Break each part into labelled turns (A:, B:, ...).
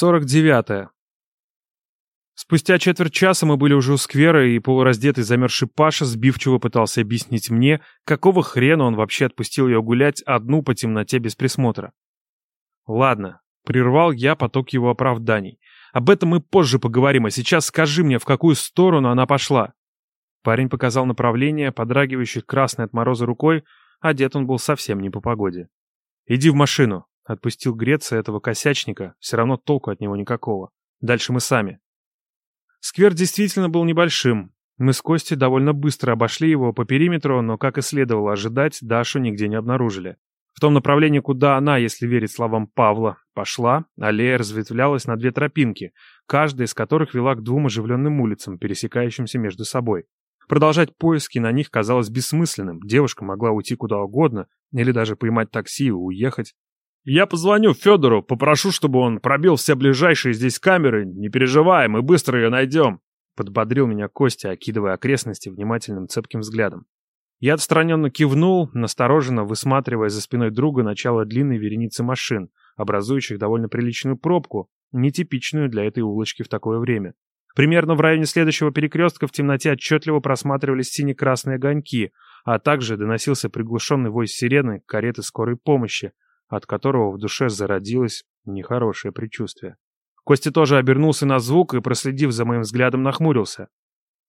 A: 49. -е. Спустя четверть часа мы были уже у сквера, и полураздетый замерзший Паша сбивчиво пытался объяснить мне, какого хрена он вообще отпустил ее гулять одну по темноте без присмотра. Ладно, прервал я поток его оправданий. Об этом мы позже поговорим, а сейчас скажи мне, в какую сторону она пошла. Парень показал направление, подрагивающий красной от мороза рукой, одет он был совсем не по погоде. «Иди в машину», Отпустил греться этого косячника, все равно толку от него никакого. Дальше мы сами. Сквер действительно был небольшим. Мы с Костей довольно быстро обошли его по периметру, но, как и следовало ожидать, Дашу нигде не обнаружили. В том направлении, куда она, если верить словам Павла, пошла, аллея разветвлялась на две тропинки, каждая из которых вела к двум оживленным улицам, пересекающимся между собой. Продолжать поиски на них казалось бессмысленным, девушка могла уйти куда угодно, или даже поймать такси и уехать. Я позвоню Федору, попрошу, чтобы он пробил все ближайшие здесь камеры. Не переживай, мы быстро ее найдем. Подбодрил меня Костя, окидывая окрестности внимательным цепким взглядом. Я отстраненно кивнул, настороженно высматривая за спиной друга начало длинной вереницы машин, образующих довольно приличную пробку, нетипичную для этой улочки в такое время. Примерно в районе следующего перекрестка в темноте отчетливо просматривались сине-красные огоньки, а также доносился приглушенный вой сирены кареты скорой помощи, от которого в душе зародилось нехорошее предчувствие. Костя тоже обернулся на звук и, проследив за моим взглядом, нахмурился.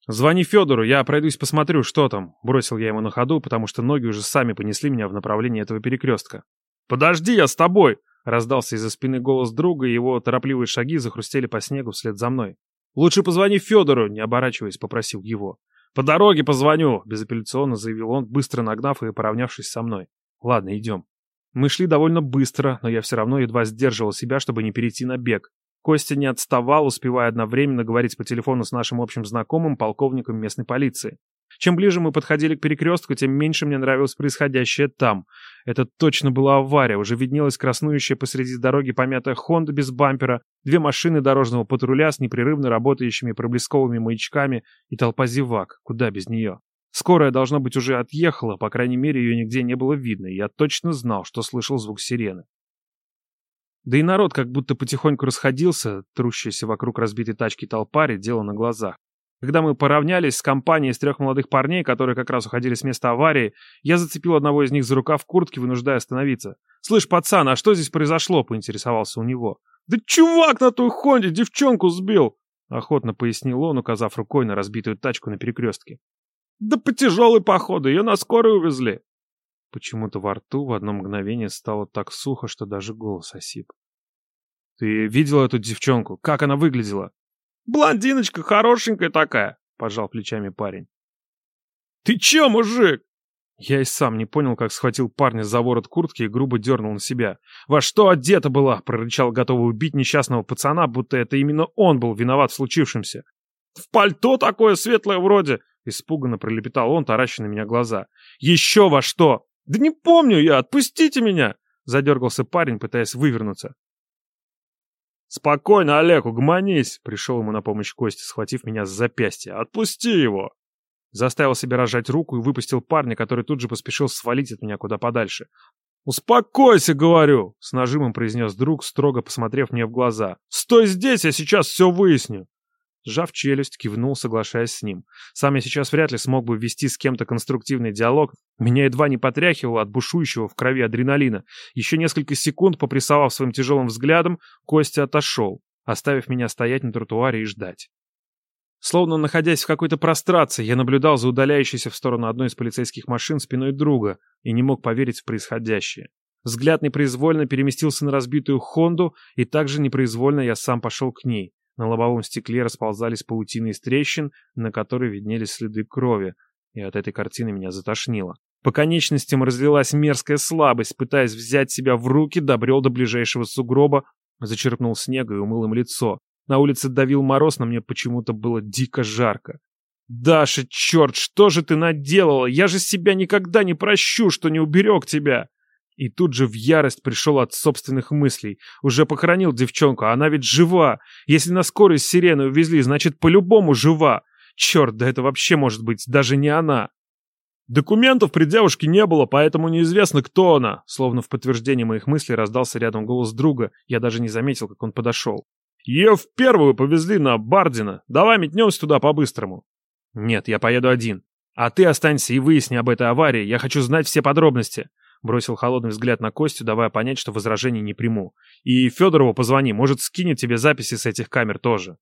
A: «Звони Федору, я пройдусь посмотрю, что там», — бросил я ему на ходу, потому что ноги уже сами понесли меня в направлении этого перекрестка. «Подожди, я с тобой!» — раздался из-за спины голос друга, и его торопливые шаги захрустели по снегу вслед за мной. «Лучше позвони Федору», — не оборачиваясь, попросил его. «По дороге позвоню», — безапелляционно заявил он, быстро нагнав и поравнявшись со мной. «Ладно, идем». Мы шли довольно быстро, но я все равно едва сдерживал себя, чтобы не перейти на бег. Костя не отставал, успевая одновременно говорить по телефону с нашим общим знакомым, полковником местной полиции. Чем ближе мы подходили к перекрестку, тем меньше мне нравилось происходящее там. Это точно была авария, уже виднелась краснующая посреди дороги помятая Хонда без бампера, две машины дорожного патруля с непрерывно работающими проблесковыми маячками и толпа зевак, куда без нее. Скорая, должно быть, уже отъехала, по крайней мере, ее нигде не было видно, и я точно знал, что слышал звук сирены. Да и народ как будто потихоньку расходился, трущаяся вокруг разбитой тачки толпа редела на глазах. Когда мы поравнялись с компанией из трех молодых парней, которые как раз уходили с места аварии, я зацепил одного из них за рукав куртки, вынуждая остановиться. «Слышь, пацан, а что здесь произошло?» — поинтересовался у него. «Да чувак на той Хонде девчонку сбил!» — охотно пояснил он, указав рукой на разбитую тачку на перекрестке. Да по тяжелой походу, ее на скорую увезли. Почему-то во рту в одно мгновение стало так сухо, что даже голос осип. Ты видела эту девчонку? Как она выглядела? Блондиночка хорошенькая такая, пожал плечами парень. Ты че, мужик? Я и сам не понял, как схватил парня за ворот куртки и грубо дернул на себя. «Во что одета была?» — прорычал, готовый убить несчастного пацана, будто это именно он был виноват в случившемся. «В пальто такое светлое вроде. Испуганно пролепетал он, тараща на меня глаза. «Еще во что?» «Да не помню я! Отпустите меня!» Задергался парень, пытаясь вывернуться. «Спокойно, Олег, угомонись!» Пришел ему на помощь Костя, схватив меня с запястья. «Отпусти его!» Заставил себя разжать руку и выпустил парня, который тут же поспешил свалить от меня куда подальше. «Успокойся, говорю!» — с нажимом произнес друг, строго посмотрев мне в глаза. «Стой здесь, я сейчас все выясню!» Сжав челюсть, кивнул, соглашаясь с ним. Сам я сейчас вряд ли смог бы вести с кем-то конструктивный диалог. Меня едва не потряхивало от бушующего в крови адреналина. Еще несколько секунд, попрессовав своим тяжелым взглядом, Костя отошел, оставив меня стоять на тротуаре и ждать. Словно находясь в какой-то прострации, я наблюдал за удаляющейся в сторону одной из полицейских машин спиной друга и не мог поверить в происходящее. Взгляд непроизвольно переместился на разбитую Хонду, и также непроизвольно я сам пошел к ней. На лобовом стекле расползались паутины из трещин, на которой виднелись следы крови, и от этой картины меня затошнило. По конечностям разлилась мерзкая слабость, пытаясь взять себя в руки, добрел до ближайшего сугроба, зачерпнул снега и умыл им лицо. На улице давил мороз, но мне почему-то было дико жарко. «Даша, черт, что же ты наделала? Я же себя никогда не прощу, что не уберег тебя!» И тут же в ярость пришел от собственных мыслей. Уже похоронил девчонку, а она ведь жива. Если на скорость сирены увезли, значит, по-любому жива. Черт, да это вообще может быть даже не она. Документов при девушке не было, поэтому неизвестно, кто она. Словно в подтверждение моих мыслей раздался рядом голос друга. Я даже не заметил, как он подошел. Ее в первую повезли на Бардина. Давай метнемся туда по-быстрому. Нет, я поеду один. А ты останься и выясни об этой аварии. Я хочу знать все подробности. Бросил холодный взгляд на Костю, давая понять, что возражений не приму. И Федорову позвони, может, скинет тебе записи с этих камер тоже.